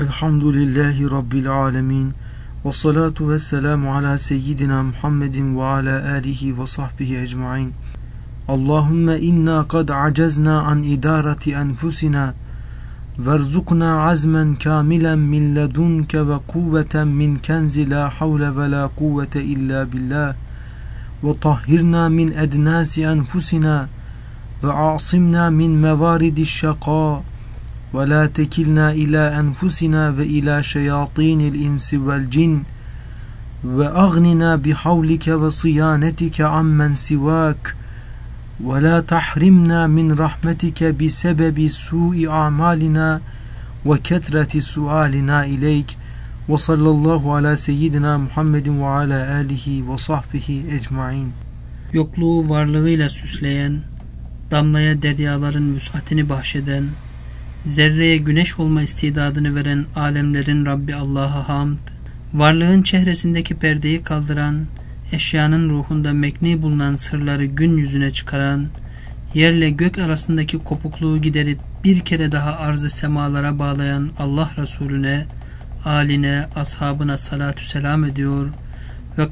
الحمد لله رب العالمين والصلاة والسلام على سيدنا محمد وعلى آله وصحبه أجمعين. اللهم إنا قد عجزنا عن إدارة أنفسنا وارزقنا عزما كاملا من لدنك وقوة من كنز لا حول ولا قوة إلا بالله. وطهرنا من أدناس أنفسنا وعاصمنا من موارد الشقاء. ولا تكلنا إلى أنفسنا وإلى شياطين الإنس والجن وأغننا بحولك وصيانتك عمن سواك ولا تحرمنا من رحمتك بسبب سوء أعمالنا وكثرة سؤالنا إليك وصلى الله على سيدنا Muhammed ve ala alihi ve sahbihi ecmain. Yokluğu varlığıyla süsleyen, damlaya deryaların vüsatini bahşeden, zerreye güneş olma istidadını veren alemlerin Rabbi Allah'a hamd, varlığın çehresindeki perdeyi kaldıran, eşyanın ruhunda mekni bulunan sırları gün yüzüne çıkaran, yerle gök arasındaki kopukluğu giderip bir kere daha arzı semalara bağlayan Allah Resulüne, aline, ashabına salatü selam ediyor